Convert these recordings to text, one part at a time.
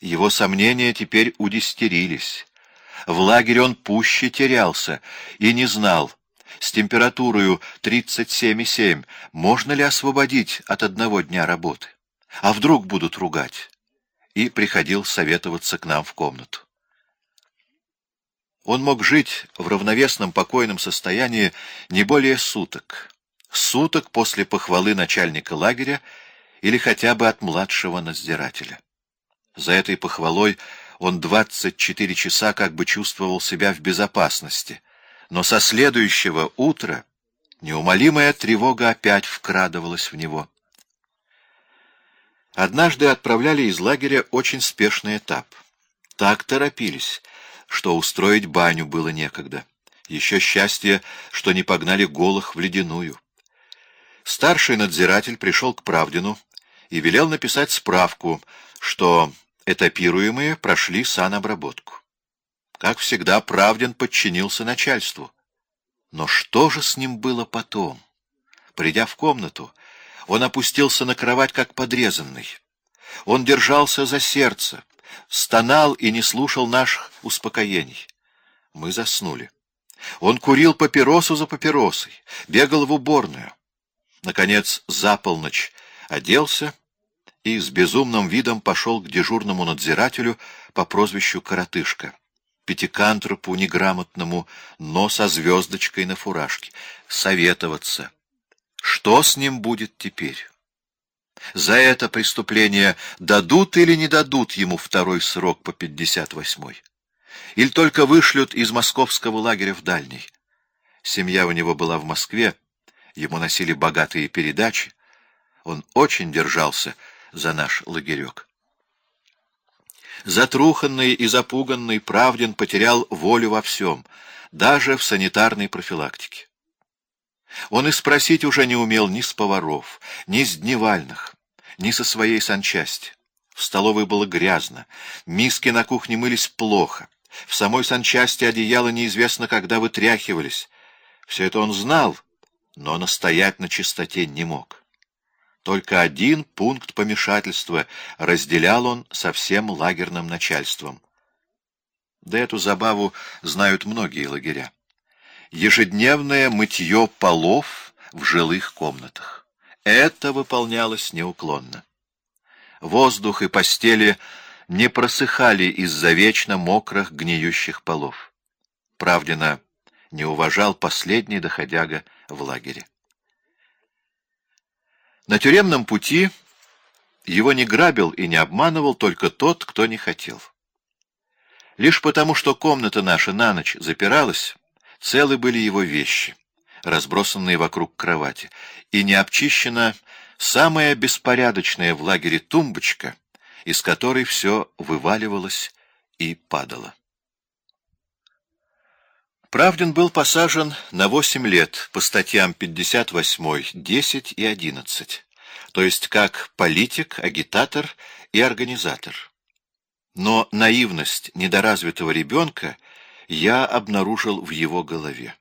Его сомнения теперь удистерились. В лагере он пуще терялся и не знал, с температурой 37,7 можно ли освободить от одного дня работы? А вдруг будут ругать? И приходил советоваться к нам в комнату. Он мог жить в равновесном покойном состоянии не более суток. Суток после похвалы начальника лагеря или хотя бы от младшего надзирателя. За этой похвалой он 24 часа как бы чувствовал себя в безопасности, но со следующего утра неумолимая тревога опять вкрадывалась в него. Однажды отправляли из лагеря очень спешный этап. Так торопились, что устроить баню было некогда. Еще счастье, что не погнали голых в ледяную. Старший надзиратель пришел к Правдину и велел написать справку, что этапируемые прошли санобработку. Как всегда, Правдин подчинился начальству. Но что же с ним было потом? Придя в комнату, он опустился на кровать, как подрезанный. Он держался за сердце, стонал и не слушал наших успокоений. Мы заснули. Он курил папиросу за папиросой, бегал в уборную. Наконец, за полночь оделся и с безумным видом пошел к дежурному надзирателю по прозвищу Коротышка пятикантропу неграмотному, но со звездочкой на фуражке, советоваться. Что с ним будет теперь? За это преступление дадут или не дадут ему второй срок по пятьдесят восьмой? Или только вышлют из московского лагеря в дальний? Семья у него была в Москве, ему носили богатые передачи. Он очень держался за наш лагерек. Затруханный и запуганный Правдин потерял волю во всем, даже в санитарной профилактике. Он и спросить уже не умел ни с поваров, ни с дневальных, ни со своей санчасти. В столовой было грязно, миски на кухне мылись плохо, в самой санчасти одеяло неизвестно когда вытряхивались. Все это он знал, но настоять на чистоте не мог. Только один пункт помешательства разделял он со всем лагерным начальством. Да эту забаву знают многие лагеря. Ежедневное мытье полов в жилых комнатах. Это выполнялось неуклонно. Воздух и постели не просыхали из-за вечно мокрых гниющих полов. Правдина не уважал последний доходяга в лагере. На тюремном пути его не грабил и не обманывал только тот, кто не хотел. Лишь потому, что комната наша на ночь запиралась, целы были его вещи, разбросанные вокруг кровати, и не обчищена самая беспорядочная в лагере тумбочка, из которой все вываливалось и падало. Правдин был посажен на 8 лет по статьям 58, 10 и 11, то есть как политик, агитатор и организатор. Но наивность недоразвитого ребенка я обнаружил в его голове.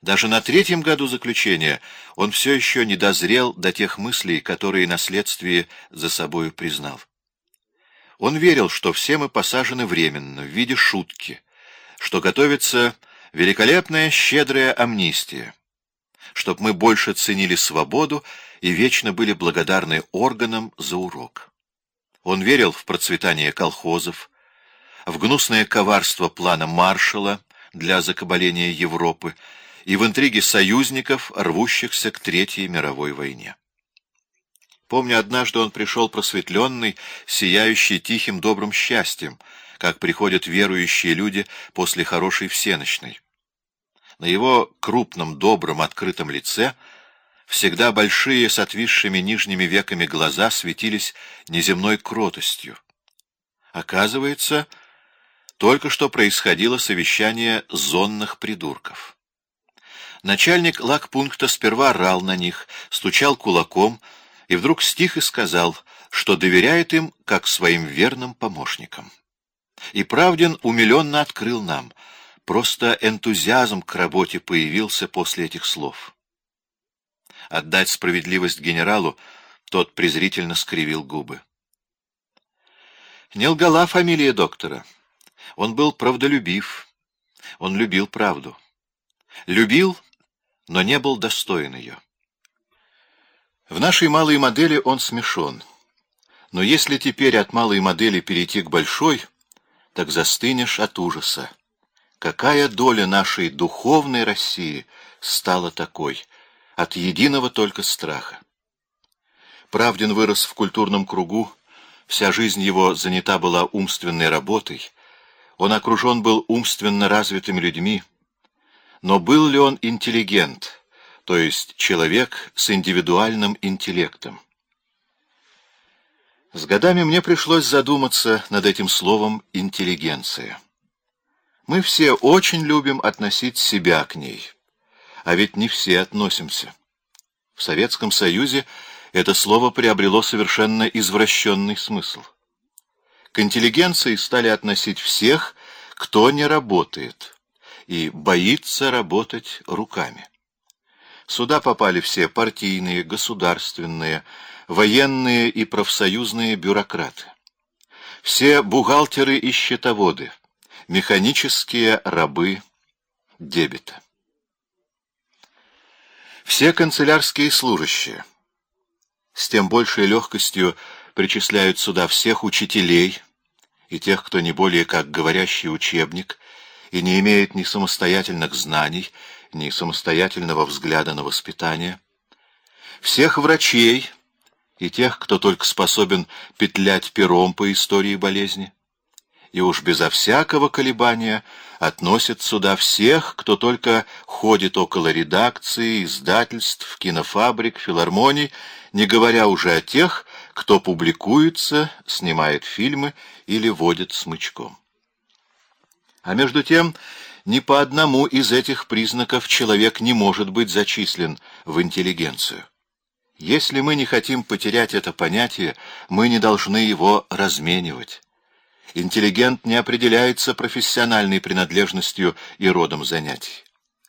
Даже на третьем году заключения он все еще не дозрел до тех мыслей, которые на следствии за собою признал. Он верил, что все мы посажены временно, в виде шутки, что готовится великолепная щедрая амнистия, чтоб мы больше ценили свободу и вечно были благодарны органам за урок. Он верил в процветание колхозов, в гнусное коварство плана Маршалла для закабаления Европы и в интриги союзников, рвущихся к Третьей мировой войне. Помню, однажды он пришел просветленный, сияющий тихим добрым счастьем, как приходят верующие люди после хорошей всеночной. На его крупном, добром, открытом лице всегда большие с отвисшими нижними веками глаза светились неземной кротостью. Оказывается, только что происходило совещание зонных придурков. Начальник лагпункта сперва рал на них, стучал кулаком и вдруг стих и сказал, что доверяет им как своим верным помощникам. И Правдин умиленно открыл нам. Просто энтузиазм к работе появился после этих слов. Отдать справедливость генералу, тот презрительно скривил губы. Не лгала фамилия доктора. Он был правдолюбив. Он любил правду. Любил, но не был достоин ее. В нашей малой модели он смешон. Но если теперь от малой модели перейти к большой, так застынешь от ужаса. Какая доля нашей духовной России стала такой, от единого только страха? Правдин вырос в культурном кругу, вся жизнь его занята была умственной работой, он окружен был умственно развитыми людьми, но был ли он интеллигент, то есть человек с индивидуальным интеллектом? С годами мне пришлось задуматься над этим словом «интеллигенция». Мы все очень любим относить себя к ней, а ведь не все относимся. В Советском Союзе это слово приобрело совершенно извращенный смысл. К интеллигенции стали относить всех, кто не работает и боится работать руками. Сюда попали все партийные, государственные, военные и профсоюзные бюрократы. Все бухгалтеры и счетоводы, механические рабы дебета. Все канцелярские служащие с тем большей легкостью причисляют сюда всех учителей и тех, кто не более как говорящий учебник и не имеет ни самостоятельных знаний, ни самостоятельного взгляда на воспитание, всех врачей и тех, кто только способен петлять пером по истории болезни, и уж безо всякого колебания относят сюда всех, кто только ходит около редакции, издательств, кинофабрик, филармоний, не говоря уже о тех, кто публикуется, снимает фильмы или водит смычком. А между тем, ни по одному из этих признаков человек не может быть зачислен в интеллигенцию. Если мы не хотим потерять это понятие, мы не должны его разменивать. Интеллигент не определяется профессиональной принадлежностью и родом занятий.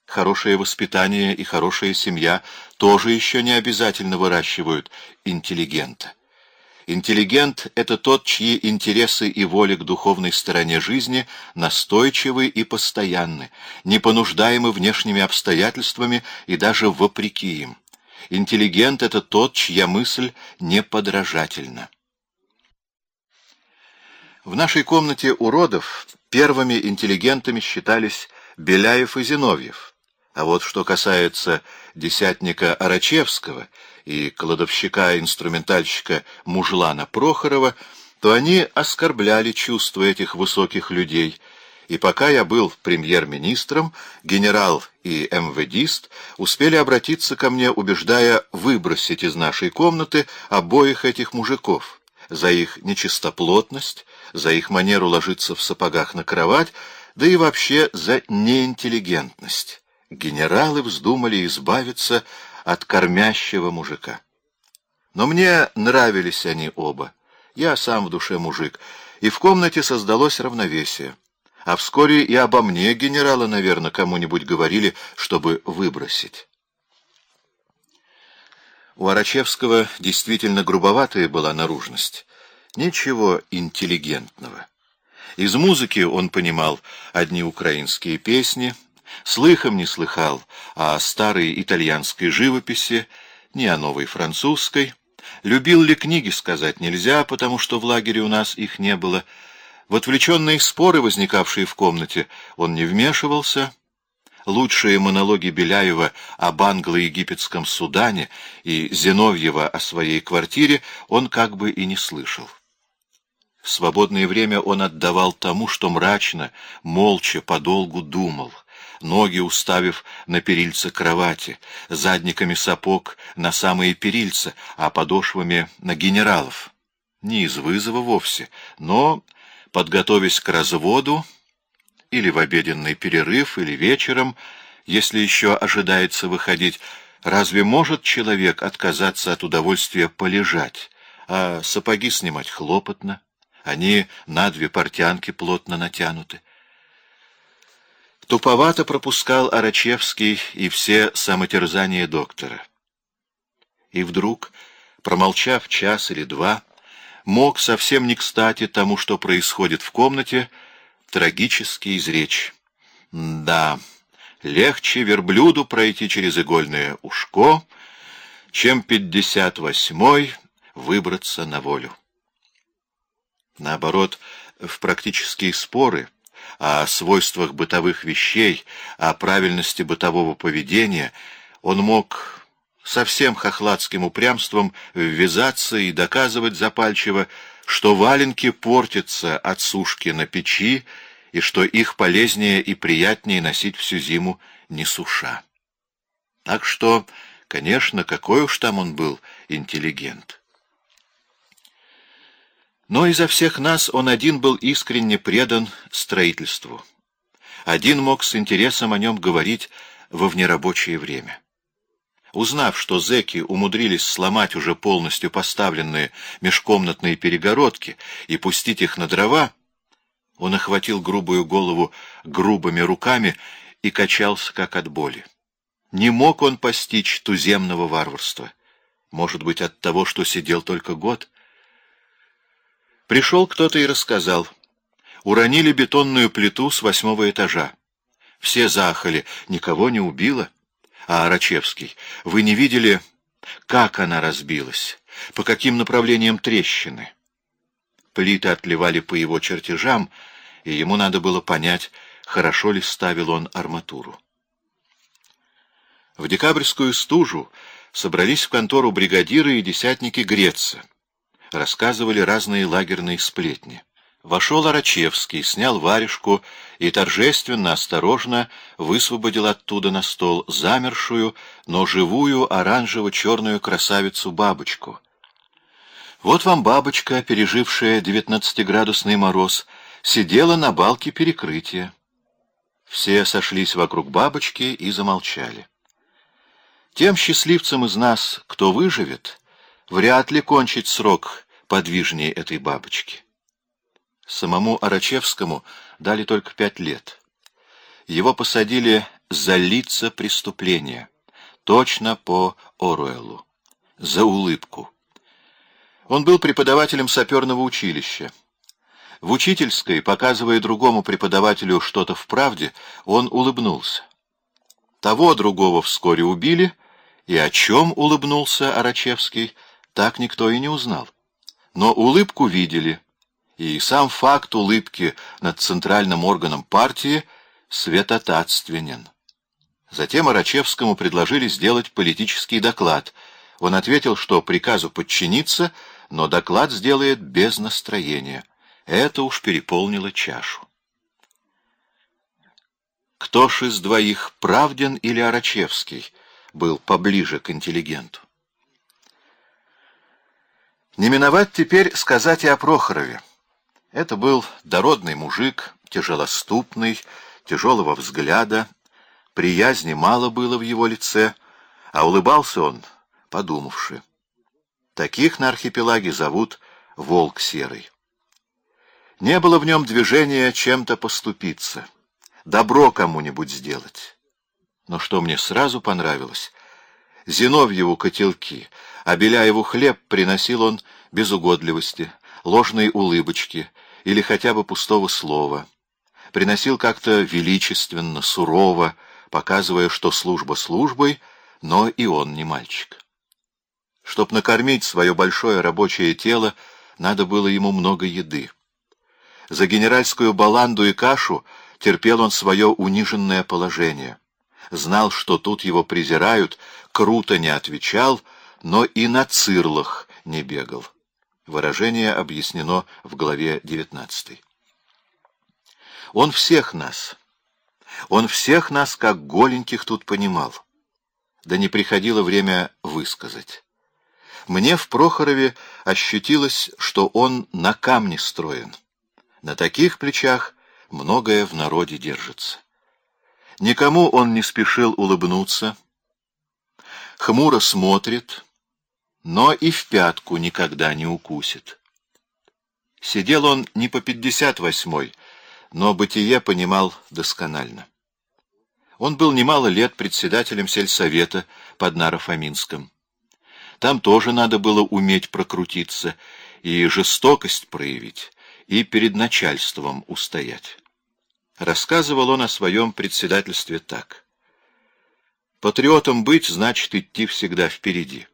Хорошее воспитание и хорошая семья тоже еще не обязательно выращивают интеллигента. Интеллигент — это тот, чьи интересы и воли к духовной стороне жизни настойчивы и постоянны, не понуждаемы внешними обстоятельствами и даже вопреки им. Интеллигент — это тот, чья мысль неподражательна. В нашей комнате уродов первыми интеллигентами считались Беляев и Зиновьев. А вот что касается десятника Арачевского и кладовщика-инструментальщика Мужлана Прохорова, то они оскорбляли чувства этих высоких людей, и пока я был премьер-министром, генерал и МВДист успели обратиться ко мне, убеждая выбросить из нашей комнаты обоих этих мужиков за их нечистоплотность, за их манеру ложиться в сапогах на кровать, да и вообще за неинтеллигентность. Генералы вздумали избавиться от кормящего мужика. Но мне нравились они оба. Я сам в душе мужик, и в комнате создалось равновесие. А вскоре и обо мне генералы, наверное, кому-нибудь говорили, чтобы выбросить. У Арачевского действительно грубоватая была наружность. Ничего интеллигентного. Из музыки он понимал одни украинские песни, слыхом не слыхал о старой итальянской живописи, ни о новой французской. Любил ли книги, сказать нельзя, потому что в лагере у нас их не было. В отвлеченные споры, возникавшие в комнате, он не вмешивался. Лучшие монологи Беляева об англо-египетском Судане и Зиновьева о своей квартире он как бы и не слышал. Свободное время он отдавал тому, что мрачно, молча, подолгу думал, ноги уставив на перильце кровати, задниками сапог на самые перильца, а подошвами на генералов. Не из вызова вовсе, но, подготовясь к разводу, или в обеденный перерыв, или вечером, если еще ожидается выходить, разве может человек отказаться от удовольствия полежать, а сапоги снимать хлопотно? Они на две портянки плотно натянуты. Туповато пропускал Арачевский и все самотерзания доктора. И вдруг, промолчав час или два, мог совсем не кстати тому, что происходит в комнате, трагически изречь. Да, легче верблюду пройти через игольное ушко, чем пятьдесят восьмой выбраться на волю. Наоборот, в практические споры о свойствах бытовых вещей, о правильности бытового поведения он мог совсем хохладским упрямством ввязаться и доказывать запальчиво, что валенки портятся от сушки на печи и что их полезнее и приятнее носить всю зиму не суша. Так что, конечно, какой уж там он был интеллигент. Но изо всех нас он один был искренне предан строительству. Один мог с интересом о нем говорить во внерабочее время. Узнав, что зэки умудрились сломать уже полностью поставленные межкомнатные перегородки и пустить их на дрова, он охватил грубую голову грубыми руками и качался, как от боли. Не мог он постичь туземного варварства. Может быть, от того, что сидел только год? Пришел кто-то и рассказал. Уронили бетонную плиту с восьмого этажа. Все заахали, никого не убило. А Арачевский, вы не видели, как она разбилась, по каким направлениям трещины? Плиты отливали по его чертежам, и ему надо было понять, хорошо ли ставил он арматуру. В декабрьскую стужу собрались в контору бригадиры и десятники греться. Рассказывали разные лагерные сплетни. Вошел Арачевский, снял варежку и торжественно, осторожно высвободил оттуда на стол замершую, но живую оранжево-черную красавицу-бабочку. Вот вам бабочка, пережившая девятнадцатиградусный мороз, сидела на балке перекрытия. Все сошлись вокруг бабочки и замолчали. Тем счастливцам из нас, кто выживет, вряд ли кончить срок подвижнее этой бабочки. Самому Арачевскому дали только пять лет. Его посадили за лица преступления, точно по Оруэллу, за улыбку. Он был преподавателем саперного училища. В учительской, показывая другому преподавателю что-то в правде, он улыбнулся. Того другого вскоре убили, и о чем улыбнулся Арачевский, так никто и не узнал. Но улыбку видели — и сам факт улыбки над центральным органом партии светотатственен. Затем Арачевскому предложили сделать политический доклад. Он ответил, что приказу подчиниться, но доклад сделает без настроения. Это уж переполнило чашу. Кто ж из двоих, Правдин или Арачевский, был поближе к интеллигенту? Не миновать теперь сказать и о Прохорове. Это был дородный мужик, тяжелоступный, тяжелого взгляда, приязни мало было в его лице, а улыбался он, подумавши. Таких на архипелаге зовут «волк серый». Не было в нем движения чем-то поступиться, добро кому-нибудь сделать. Но что мне сразу понравилось, Зиновьеву котелки, а Беляеву хлеб приносил он без угодливости, ложной улыбочки или хотя бы пустого слова. Приносил как-то величественно, сурово, показывая, что служба службой, но и он не мальчик. Чтоб накормить свое большое рабочее тело, надо было ему много еды. За генеральскую баланду и кашу терпел он свое униженное положение. Знал, что тут его презирают, круто не отвечал, но и на цирлах не бегал. Выражение объяснено в главе 19. Он всех нас, он всех нас, как голеньких, тут понимал. Да не приходило время высказать. Мне в Прохорове ощутилось, что он на камне строен. На таких плечах многое в народе держится. Никому он не спешил улыбнуться, хмуро смотрит — но и в пятку никогда не укусит. Сидел он не по пятьдесят восьмой, но бытие понимал досконально. Он был немало лет председателем сельсовета под Наро-Фоминском. Там тоже надо было уметь прокрутиться, и жестокость проявить, и перед начальством устоять. Рассказывал он о своем председательстве так. Патриотом быть значит идти всегда впереди.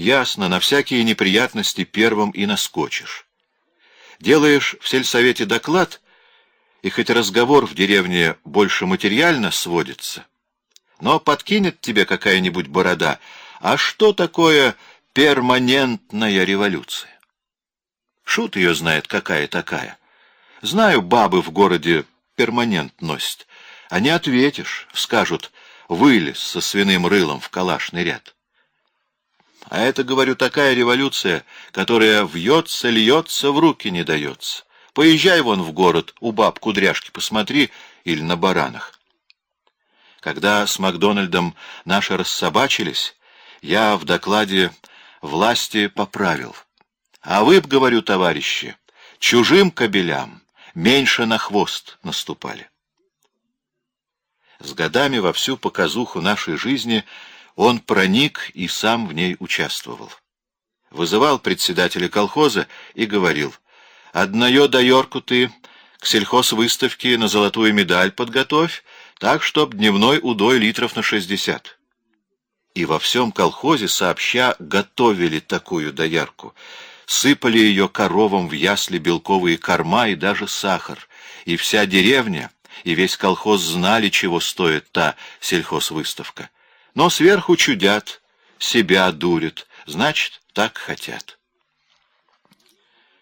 Ясно, на всякие неприятности первым и наскочишь. Делаешь в сельсовете доклад, и хоть разговор в деревне больше материально сводится, но подкинет тебе какая-нибудь борода, а что такое перманентная революция? Шут ее знает, какая такая. Знаю, бабы в городе перманент носят. Не ответишь, скажут, вылез со свиным рылом в калашный ряд. А это, говорю, такая революция, которая вьется, льется, в руки не дается. Поезжай вон в город, у баб кудряшки посмотри, или на баранах. Когда с Макдональдом наши рассобачились, я в докладе власти поправил. А вы б, говорю, товарищи, чужим кобелям меньше на хвост наступали. С годами во всю показуху нашей жизни он проник и сам в ней участвовал. Вызывал председателя колхоза и говорил, «Одною доерку ты к сельхозвыставке на золотую медаль подготовь, так, чтоб дневной удой литров на шестьдесят». И во всем колхозе сообща готовили такую доярку. Сыпали ее коровам в ясли белковые корма и даже сахар. И вся деревня, и весь колхоз знали, чего стоит та сельхозвыставка. Но сверху чудят, себя дурят, значит, так хотят.